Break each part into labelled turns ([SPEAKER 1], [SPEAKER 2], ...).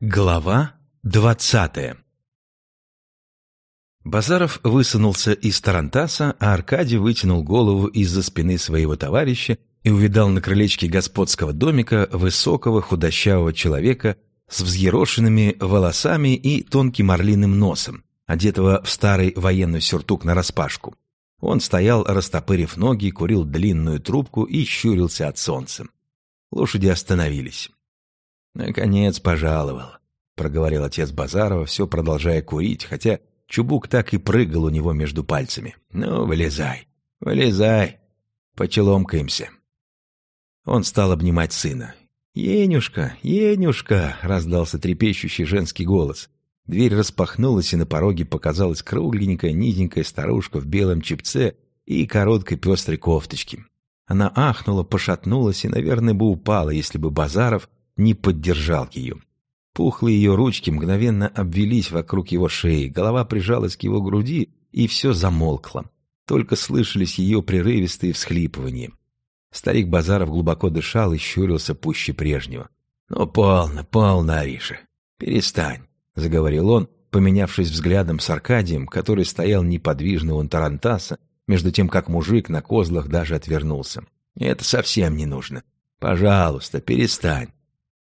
[SPEAKER 1] Глава двадцатая Базаров высунулся из тарантаса, а Аркадий вытянул голову из-за спины своего товарища и увидал на крылечке господского домика высокого худощавого человека с взъерошенными волосами и тонким орлиным носом, одетого в старый военный сюртук нараспашку. Он стоял, растопырив ноги, курил длинную трубку и щурился от солнца. Лошади остановились. «Наконец пожаловал», — проговорил отец Базарова, все продолжая курить, хотя чубук так и прыгал у него между пальцами. «Ну, вылезай, вылезай, почеломкаемся». Он стал обнимать сына. «Енюшка, Енюшка!» — раздался трепещущий женский голос. Дверь распахнулась, и на пороге показалась кругленькая, низенькая старушка в белом чепце и короткой пестрой кофточке. Она ахнула, пошатнулась и, наверное, бы упала, если бы Базаров не поддержал ее. Пухлые ее ручки мгновенно обвелись вокруг его шеи, голова прижалась к его груди, и все замолкло. Только слышались ее прерывистые всхлипывания. Старик Базаров глубоко дышал и щурился пуще прежнего. «Ну, полно, полно, Ариша, перестань», — заговорил он, поменявшись взглядом с Аркадием, который стоял неподвижно у Тарантаса, между тем как мужик на козлах даже отвернулся. «Это совсем не нужно. Пожалуйста, перестань.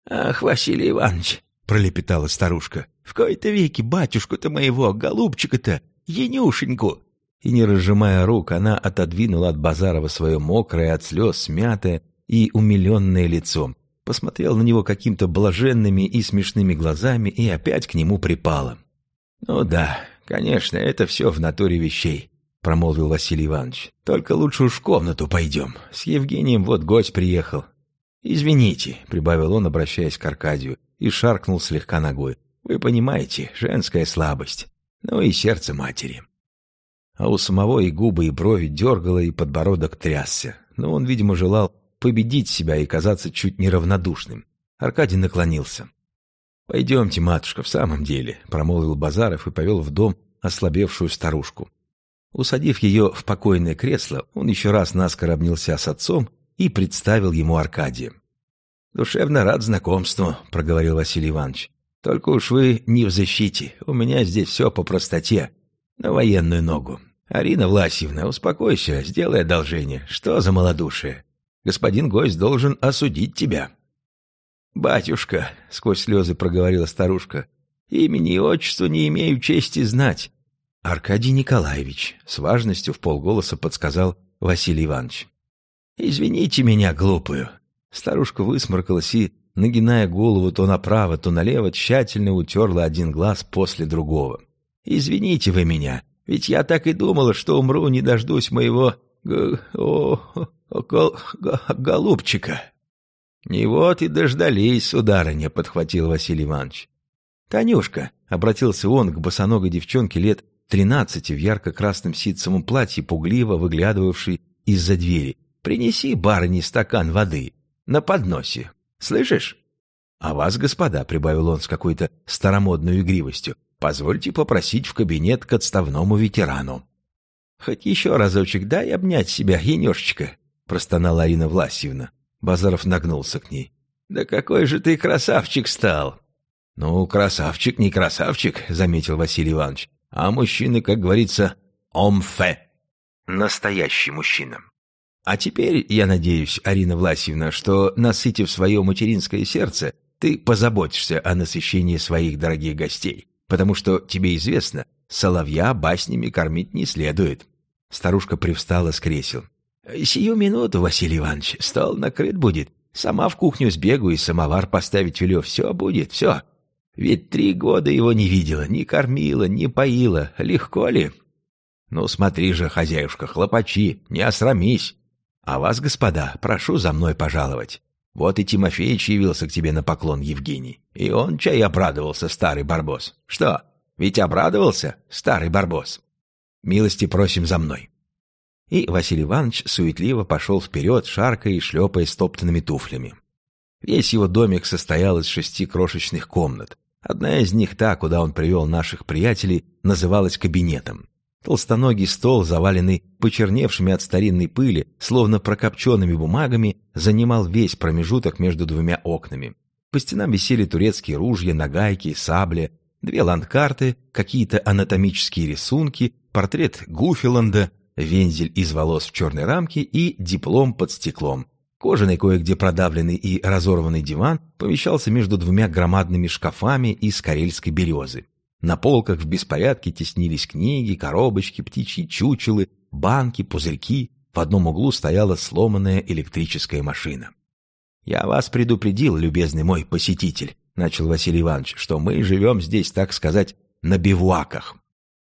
[SPEAKER 1] «Ах, Василий Иванович!» — пролепетала старушка. «В кои-то веки батюшку-то моего, голубчика-то, Енюшеньку!» И, не разжимая рук, она отодвинула от Базарова свое мокрое от слез, смятое и умиленное лицо, посмотрела на него каким-то блаженными и смешными глазами и опять к нему припала. «Ну да, конечно, это все в натуре вещей», — промолвил Василий Иванович. «Только лучше уж в комнату пойдем. С Евгением вот гость приехал. «Извините», — прибавил он, обращаясь к Аркадию, и шаркнул слегка ногой. «Вы понимаете, женская слабость. Ну и сердце матери». А у самого и губы, и брови дергало, и подбородок трясся. Но он, видимо, желал победить себя и казаться чуть неравнодушным. Аркадий наклонился. «Пойдемте, матушка, в самом деле», — промолвил Базаров и повел в дом ослабевшую старушку. Усадив ее в покойное кресло, он еще раз наскоро обнялся с отцом и представил ему Аркадия. «Душевно рад знакомству», — проговорил Василий Иванович. «Только уж вы не в защите. У меня здесь все по простоте. На военную ногу. Арина Власьевна, успокойся, сделай одолжение. Что за малодушие? Господин гость должен осудить тебя». «Батюшка», — сквозь слезы проговорила старушка, — «имени и отчеству не имею чести знать». «Аркадий Николаевич», — с важностью в полголоса подсказал Василий Иванович. «Извините меня, глупую». Старушка высморкалась и, нагиная голову то направо, то налево, тщательно утерла один глаз после другого. «Извините вы меня, ведь я так и думала, что умру, не дождусь моего... Г... О... Гол... голубчика». «Не вот и дождались, сударыня», — подхватил Василий Иванович. «Танюшка», — обратился он к босоногой девчонке лет тринадцати в ярко-красном ситцевом платье, пугливо выглядывавшей из-за двери. Принеси барыне стакан воды на подносе. Слышишь? А вас, господа, — прибавил он с какой-то старомодной игривостью, — позвольте попросить в кабинет к отставному ветерану. Хоть еще разочек дай обнять себя, енешечка, — простонала Арина Власьевна. Базаров нагнулся к ней. «Да какой же ты красавчик стал!» «Ну, красавчик не красавчик», — заметил Василий Иванович. «А мужчина, как говорится, омфе». Настоящий мужчина. А теперь, я надеюсь, Арина Власьевна, что, насытив свое материнское сердце, ты позаботишься о насыщении своих дорогих гостей, потому что, тебе известно, соловья баснями кормить не следует. Старушка привстала с кресел. «Сию минуту, Василий Иванович, стол накрыт будет. Сама в кухню сбегу и самовар поставить велю. Все будет, все. Ведь три года его не видела, не кормила, не поила. Легко ли?» «Ну, смотри же, хозяюшка, хлопачи, не осрамись. А вас, господа, прошу за мной пожаловать. Вот и Тимофеич явился к тебе на поклон, Евгений. И он чай обрадовался, старый барбос. Что, ведь обрадовался, старый барбос? Милости просим за мной. И Василий Иванович суетливо пошел вперед, шаркая и шлепая стоптанными туфлями. Весь его домик состоял из шести крошечных комнат. Одна из них, та, куда он привел наших приятелей, называлась кабинетом. Толстоногий стол, заваленный почерневшими от старинной пыли, словно прокопченными бумагами, занимал весь промежуток между двумя окнами. По стенам висели турецкие ружья, нагайки, сабли, две ландкарты, какие-то анатомические рисунки, портрет Гуфиланда, вензель из волос в черной рамке и диплом под стеклом. Кожаный кое-где продавленный и разорванный диван помещался между двумя громадными шкафами из карельской березы. На полках в беспорядке теснились книги, коробочки, птичьи чучелы, банки, пузырьки. В одном углу стояла сломанная электрическая машина. «Я вас предупредил, любезный мой посетитель», — начал Василий Иванович, «что мы живем здесь, так сказать, на бивуаках».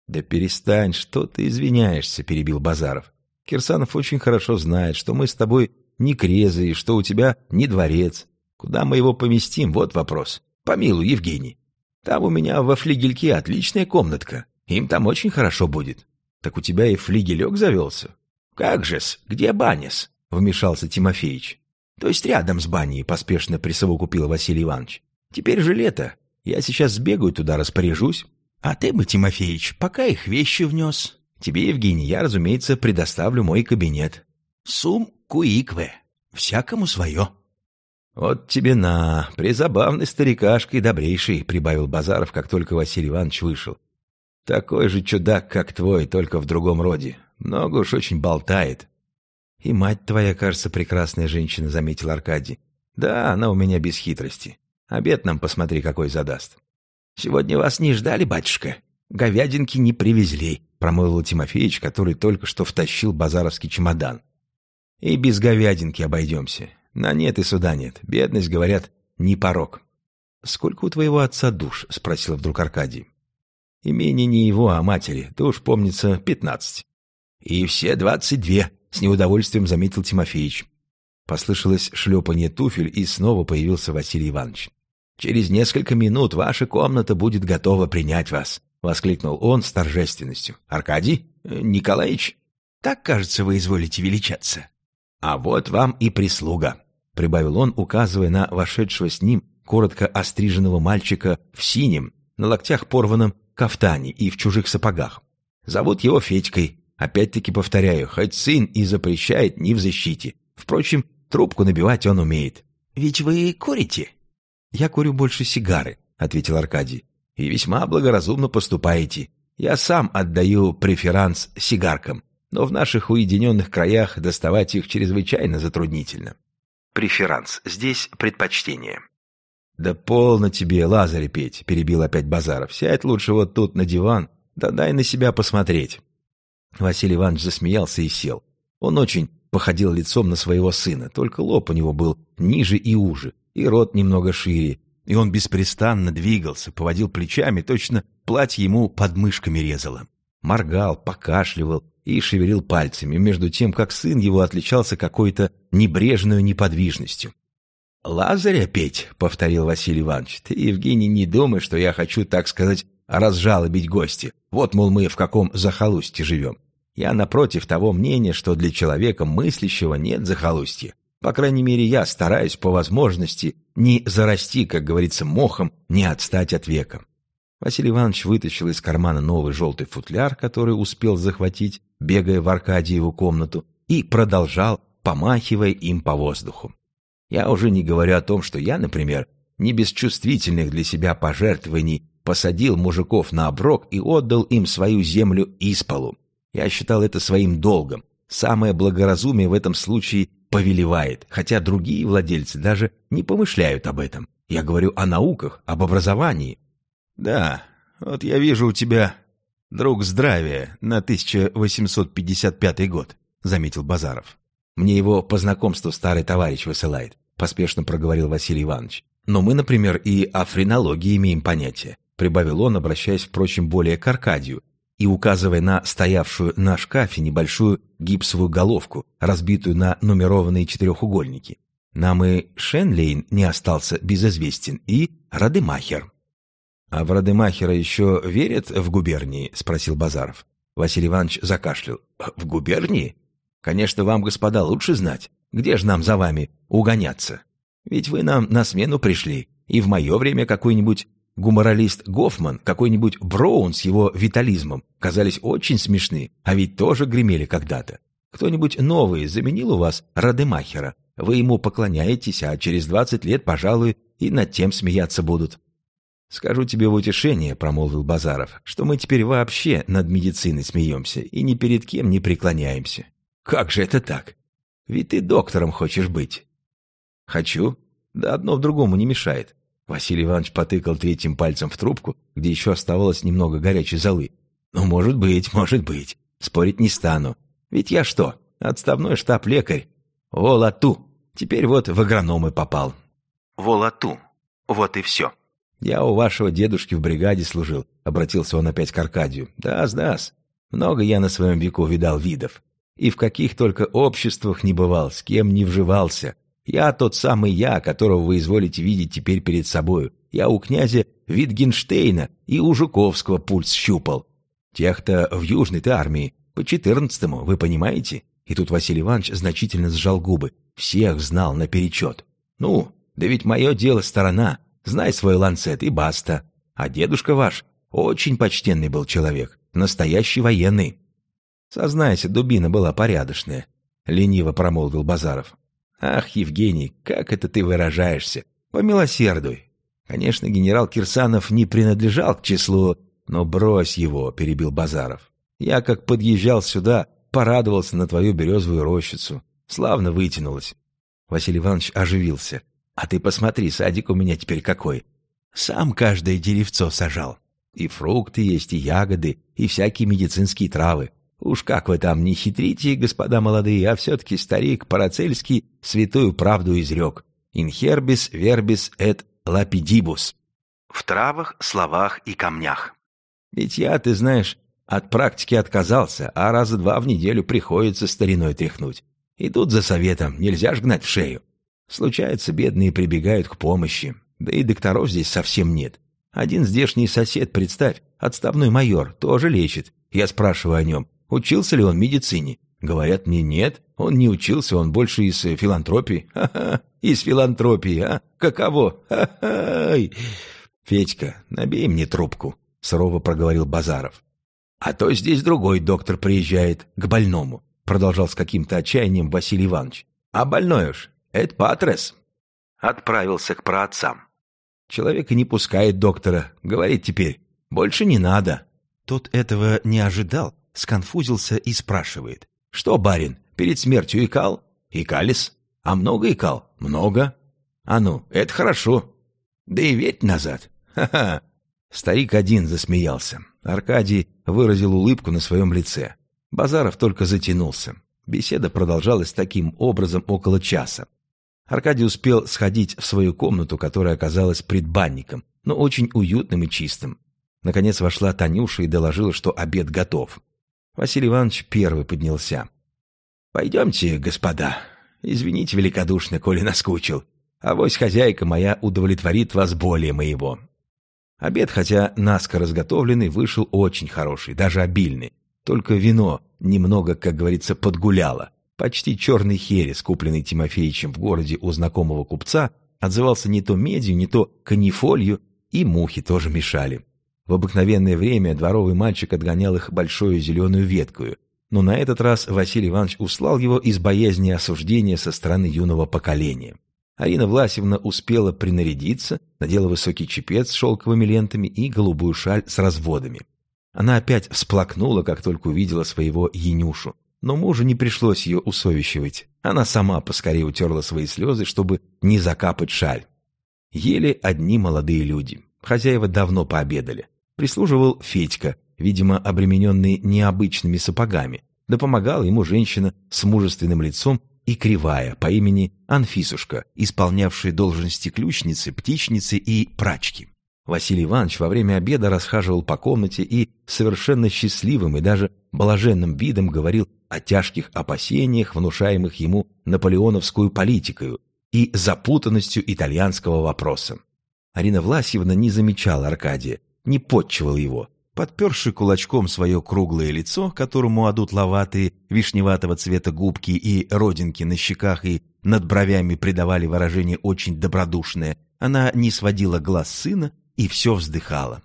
[SPEAKER 1] «Да перестань, что ты извиняешься», — перебил Базаров. «Кирсанов очень хорошо знает, что мы с тобой не крезы и что у тебя не дворец. Куда мы его поместим, вот вопрос. Помилуй, Евгений. Там у меня во флигельке отличная комнатка. Им там очень хорошо будет. Так у тебя и флигелек завелся? Как же-с, где баня-с? Вмешался Тимофеич. То есть рядом с баней, поспешно присовокупил Василий Иванович. Теперь же лето. Я сейчас сбегаю туда, распоряжусь. А ты бы, Тимофеич, пока их вещи внес. Тебе, Евгений, я, разумеется, предоставлю мой кабинет. Сум куикве. Всякому свое. «Вот тебе на, призабавный старикашка и добрейший», — прибавил Базаров, как только Василий Иванович вышел. «Такой же чудак, как твой, только в другом роде. Много уж очень болтает». «И мать твоя, кажется, прекрасная женщина», — заметил Аркадий. «Да, она у меня без хитрости. Обед нам посмотри, какой задаст». «Сегодня вас не ждали, батюшка? Говядинки не привезли», — промолвил Тимофеич, который только что втащил базаровский чемодан. «И без говядинки обойдемся. На нет и суда нет. Бедность, говорят, не порог. «Сколько у твоего отца душ?» — спросил вдруг Аркадий. «Имение не его, а матери. Душ, помнится, пятнадцать». «И все двадцать две», — с неудовольствием заметил Тимофеич. Послышалось шлепанье туфель, и снова появился Василий Иванович. «Через несколько минут ваша комната будет готова принять вас», — воскликнул он с торжественностью. «Аркадий? Николаевич? Так, кажется, вы изволите величаться. А вот вам и прислуга прибавил он, указывая на вошедшего с ним коротко остриженного мальчика в синем, на локтях порванном кафтане и в чужих сапогах. Зовут его Федькой. Опять-таки повторяю, хоть сын и запрещает, не в защите. Впрочем, трубку набивать он умеет. «Ведь вы курите?» «Я курю больше сигары», — ответил Аркадий. «И весьма благоразумно поступаете. Я сам отдаю преферанс сигаркам, но в наших уединенных краях доставать их чрезвычайно затруднительно преферанс, здесь предпочтение. «Да полно тебе, Лазарь, петь!» — перебил опять Базаров. «Сядь лучше вот тут на диван, да дай на себя посмотреть». Василий Иванович засмеялся и сел. Он очень походил лицом на своего сына, только лоб у него был ниже и уже, и рот немного шире, и он беспрестанно двигался, поводил плечами, точно платье ему под мышками резало. Моргал, покашливал, и шевелил пальцами, между тем, как сын его отличался какой-то небрежной неподвижностью. «Лазаря петь», — повторил Василий Иванович, — «ты, Евгений, не думай, что я хочу, так сказать, разжалобить гости. Вот, мол, мы в каком захолустье живем. Я, напротив, того мнения, что для человека мыслящего нет захолустья. По крайней мере, я стараюсь по возможности не зарасти, как говорится, мохом, не отстать от века. Василий Иванович вытащил из кармана новый желтый футляр, который успел захватить, бегая в Аркадьеву комнату, и продолжал, помахивая им по воздуху. Я уже не говорю о том, что я, например, не без чувствительных для себя пожертвований посадил мужиков на оброк и отдал им свою землю исполу. Я считал это своим долгом. Самое благоразумие в этом случае повелевает, хотя другие владельцы даже не помышляют об этом. Я говорю о науках, об образовании, «Да, вот я вижу у тебя друг здравия на 1855 год», — заметил Базаров. «Мне его по знакомству старый товарищ высылает», — поспешно проговорил Василий Иванович. «Но мы, например, и о френологии имеем понятие», — прибавил он, обращаясь, впрочем, более к Аркадию, и указывая на стоявшую на шкафе небольшую гипсовую головку, разбитую на нумерованные четырехугольники. Нам и Шенлейн не остался безызвестен, и Радемахер. «А в Радемахера еще верят в губернии?» — спросил Базаров. Василий Иванович закашлял. «В губернии? Конечно, вам, господа, лучше знать. Где же нам за вами угоняться? Ведь вы нам на смену пришли, и в мое время какой-нибудь гуморалист Гофман, какой-нибудь Броун с его витализмом казались очень смешны, а ведь тоже гремели когда-то. Кто-нибудь новый заменил у вас Радемахера? Вы ему поклоняетесь, а через двадцать лет, пожалуй, и над тем смеяться будут. «Скажу тебе в утешение», — промолвил Базаров, «что мы теперь вообще над медициной смеемся и ни перед кем не преклоняемся». «Как же это так? Ведь ты доктором хочешь быть». «Хочу. Да одно в другому не мешает». Василий Иванович потыкал третьим пальцем в трубку, где еще оставалось немного горячей золы. «Ну, может быть, может быть. Спорить не стану. Ведь я что, отставной штаб-лекарь? Волату. Теперь вот в агрономы попал». «Волату. Вот и все». «Я у вашего дедушки в бригаде служил», — обратился он опять к Аркадию. «Да, сдас. Много я на своем веку видал видов. И в каких только обществах не бывал, с кем не вживался. Я тот самый я, которого вы изволите видеть теперь перед собою. Я у князя Витгенштейна и у Жуковского пульс щупал. Тех-то в Южной-то армии, по четырнадцатому, вы понимаете?» И тут Василий Иванович значительно сжал губы. Всех знал наперечет. «Ну, да ведь мое дело сторона. Знай свой ланцет и баста. А дедушка ваш очень почтенный был человек, настоящий военный. Сознайся, дубина была порядочная, — лениво промолвил Базаров. Ах, Евгений, как это ты выражаешься? Помилосердуй. Конечно, генерал Кирсанов не принадлежал к числу, но брось его, — перебил Базаров. Я, как подъезжал сюда, порадовался на твою березовую рощицу. Славно вытянулась. Василий Иванович оживился. А ты посмотри, садик у меня теперь какой. Сам каждое деревцо сажал. И фрукты есть, и ягоды, и всякие медицинские травы. Уж как вы там не хитрите, господа молодые, а все-таки старик Парацельский святую правду изрек. Инхербис вербис эт лапидибус. В травах, словах и камнях. Ведь я, ты знаешь, от практики отказался, а раза два в неделю приходится стариной тряхнуть. И тут за советом нельзя ж гнать в шею. Случается, бедные прибегают к помощи. Да и докторов здесь совсем нет. Один здешний сосед, представь, отставной майор, тоже лечит. Я спрашиваю о нем, учился ли он медицине. Говорят мне, нет, он не учился, он больше из филантропии. Ха-ха, из филантропии, а? Каково? Ха-ха! Федька, набей мне трубку, сурово проговорил Базаров. А то здесь другой доктор приезжает, к больному, продолжал с каким-то отчаянием Василий Иванович. А больной уж, это Патрес. Отправился к праотцам. Человек и не пускает доктора. Говорит теперь, больше не надо. Тот этого не ожидал, сконфузился и спрашивает. Что, барин, перед смертью икал? Икалис. А много икал? Много. А ну, это хорошо. Да и ведь назад. Ха-ха. Старик один засмеялся. Аркадий выразил улыбку на своем лице. Базаров только затянулся. Беседа продолжалась таким образом около часа. Аркадий успел сходить в свою комнату, которая оказалась предбанником, но очень уютным и чистым. Наконец вошла Танюша и доложила, что обед готов. Василий Иванович первый поднялся. «Пойдемте, господа. Извините великодушно, коли наскучил. А вось хозяйка моя удовлетворит вас более моего». Обед, хотя наскоро разготовленный, вышел очень хороший, даже обильный. Только вино немного, как говорится, подгуляло. Почти черный херес, купленный Тимофеичем в городе у знакомого купца, отзывался не то медью, не то канифолью, и мухи тоже мешали. В обыкновенное время дворовый мальчик отгонял их большой зеленую веткою, но на этот раз Василий Иванович услал его из боязни осуждения со стороны юного поколения. Арина Власевна успела принарядиться, надела высокий чепец с шелковыми лентами и голубую шаль с разводами. Она опять всплакнула, как только увидела своего Янюшу. Но мужу не пришлось ее усовещивать. Она сама поскорее утерла свои слезы, чтобы не закапать шаль. Ели одни молодые люди. Хозяева давно пообедали. Прислуживал Федька, видимо, обремененный необычными сапогами. Да помогала ему женщина с мужественным лицом и кривая по имени Анфисушка, исполнявшая должности ключницы, птичницы и прачки. Василий Иванович во время обеда расхаживал по комнате и совершенно счастливым и даже блаженным видом говорил о тяжких опасениях, внушаемых ему наполеоновскую политикою и запутанностью итальянского вопроса. Арина Власьевна не замечала Аркадия, не подчивала его. Подперши кулачком свое круглое лицо, которому одутловатые вишневатого цвета губки и родинки на щеках и над бровями придавали выражение очень добродушное, она не сводила глаз сына и все вздыхала.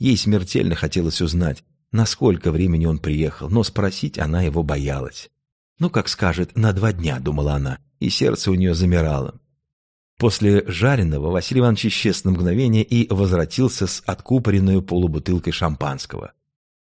[SPEAKER 1] Ей смертельно хотелось узнать, на сколько времени он приехал, но спросить она его боялась. «Ну, как скажет, на два дня», — думала она, и сердце у нее замирало. После жареного Василий Иванович исчез на мгновение и возвратился с откупоренной полубутылкой шампанского.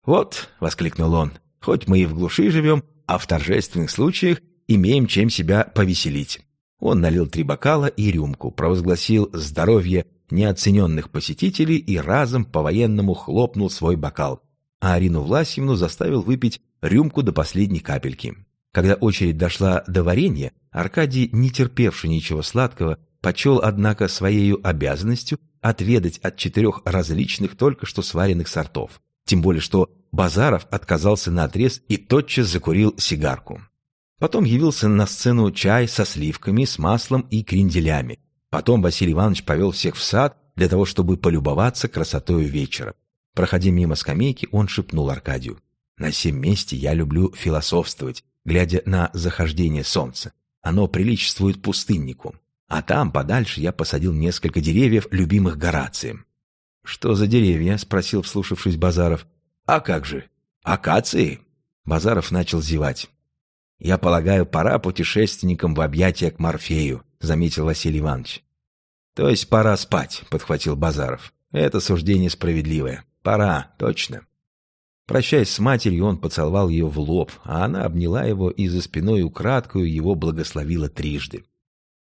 [SPEAKER 1] «Вот», — воскликнул он, — «хоть мы и в глуши живем, а в торжественных случаях имеем чем себя повеселить». Он налил три бокала и рюмку, провозгласил здоровье неоцененных посетителей и разом по-военному хлопнул свой бокал, а Арину Власьевну заставил выпить рюмку до последней капельки. Когда очередь дошла до варенья, Аркадий, не терпевший ничего сладкого, почел, однако, своей обязанностью отведать от четырех различных только что сваренных сортов. Тем более, что Базаров отказался на отрез и тотчас закурил сигарку. Потом явился на сцену чай со сливками, с маслом и кренделями. Потом Василий Иванович повел всех в сад для того, чтобы полюбоваться красотой вечера. Проходя мимо скамейки, он шепнул Аркадию. «На всем месте я люблю философствовать, глядя на захождение солнца. Оно приличествует пустыннику. А там, подальше, я посадил несколько деревьев, любимых Горацием. «Что за деревья?» — спросил, вслушавшись Базаров. «А как же? Акации?» Базаров начал зевать. «Я полагаю, пора путешественникам в объятия к Морфею», — заметил Василий Иванович. «То есть пора спать», — подхватил Базаров. «Это суждение справедливое. Пора, точно». Прощаясь с матерью, он поцеловал ее в лоб, а она обняла его и за спиной украдкую его благословила трижды.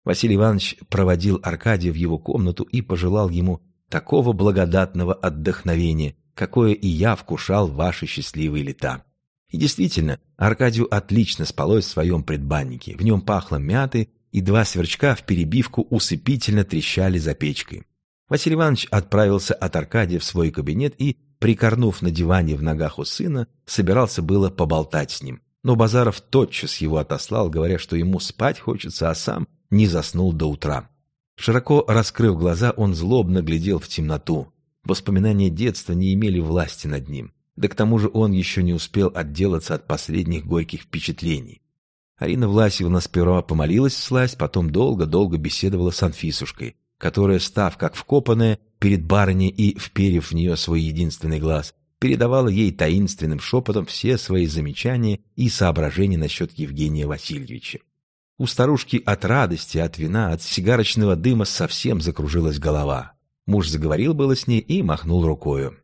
[SPEAKER 1] Василий Иванович проводил Аркадия в его комнату и пожелал ему такого благодатного отдохновения, какое и я вкушал ваши счастливые лета. И действительно, Аркадию отлично спалось в своем предбаннике. В нем пахло мятой, и два сверчка в перебивку усыпительно трещали за печкой. Василий Иванович отправился от Аркадия в свой кабинет и, прикорнув на диване в ногах у сына, собирался было поболтать с ним. Но Базаров тотчас его отослал, говоря, что ему спать хочется, а сам не заснул до утра. Широко раскрыв глаза, он злобно глядел в темноту. Воспоминания детства не имели власти над ним. Да к тому же он еще не успел отделаться от последних горьких впечатлений. Арина Власьевна сперва помолилась всласть, потом долго-долго беседовала с Анфисушкой, которая, став как вкопанная перед барыней и вперев в нее свой единственный глаз, передавала ей таинственным шепотом все свои замечания и соображения насчет Евгения Васильевича. У старушки от радости, от вина, от сигарочного дыма совсем закружилась голова. Муж заговорил было с ней и махнул рукою.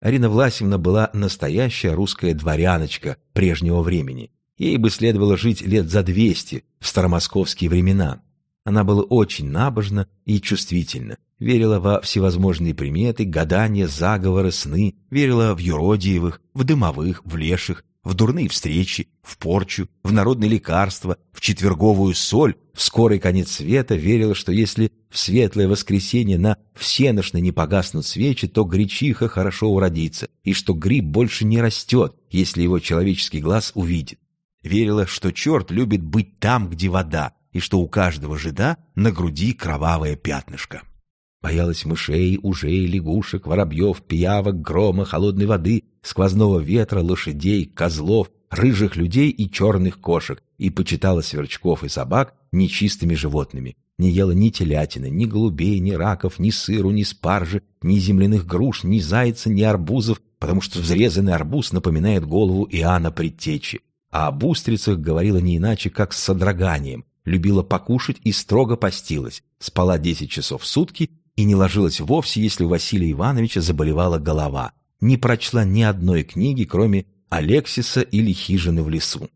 [SPEAKER 1] Арина Власевна была настоящая русская дворяночка прежнего времени. Ей бы следовало жить лет за двести в старомосковские времена. Она была очень набожна и чувствительна, верила во всевозможные приметы, гадания, заговоры, сны, верила в юродиевых, в дымовых, в леших, в дурные встречи, в порчу, в народные лекарства, в четверговую соль, в скорый конец света, верила, что если в светлое воскресенье на всеношно не погаснут свечи, то гречиха хорошо уродится, и что гриб больше не растет, если его человеческий глаз увидит. Верила, что черт любит быть там, где вода, и что у каждого жида на груди кровавое пятнышко. Боялась мышей, ужей, лягушек, воробьев, пиявок, грома, холодной воды, сквозного ветра, лошадей, козлов, рыжих людей и черных кошек, и почитала сверчков и собак нечистыми животными. Не ела ни телятины, ни голубей, ни раков, ни сыру, ни спаржи, ни земляных груш, ни зайца, ни арбузов, потому что взрезанный арбуз напоминает голову Иоанна Предтечи. А об устрицах говорила не иначе, как с содроганием, любила покушать и строго постилась, спала десять часов в сутки и не ложилась вовсе, если у Василия Ивановича заболевала голова. Не прочла ни одной книги, кроме «Алексиса» или «Хижины в лесу».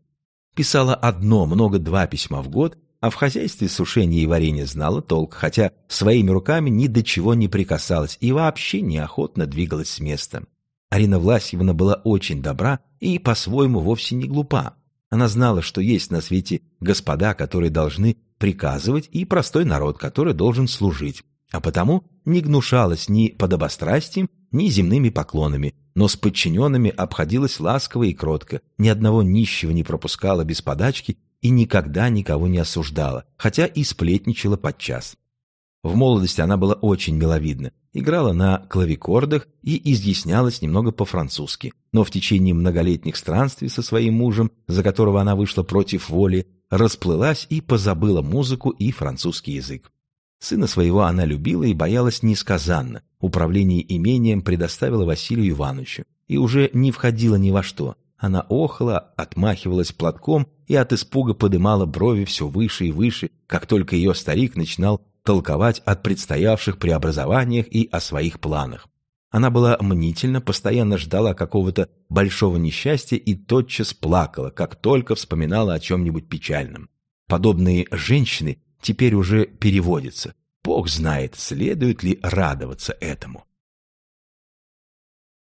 [SPEAKER 1] Писала одно, много два письма в год, а в хозяйстве сушения и варенья знала толк, хотя своими руками ни до чего не прикасалась и вообще неохотно двигалась с места. Арина Власьевна была очень добра и по-своему вовсе не глупа. Она знала, что есть на свете господа, которые должны приказывать, и простой народ, который должен служить а потому не гнушалась ни подобострастием, ни земными поклонами, но с подчиненными обходилась ласково и кротко, ни одного нищего не пропускала без подачки и никогда никого не осуждала, хотя и сплетничала подчас. В молодости она была очень миловидна, играла на клавикордах и изъяснялась немного по-французски, но в течение многолетних странствий со своим мужем, за которого она вышла против воли, расплылась и позабыла музыку и французский язык. Сына своего она любила и боялась несказанно. Управление имением предоставила Василию Ивановичу и уже не входила ни во что. Она охала, отмахивалась платком и от испуга подымала брови все выше и выше, как только ее старик начинал толковать о предстоявших преобразованиях и о своих планах. Она была мнительна, постоянно ждала какого-то большого несчастья и тотчас плакала, как только вспоминала о чем-нибудь печальном. Подобные женщины теперь уже переводятся. Бог знает, следует ли радоваться этому.